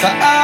So I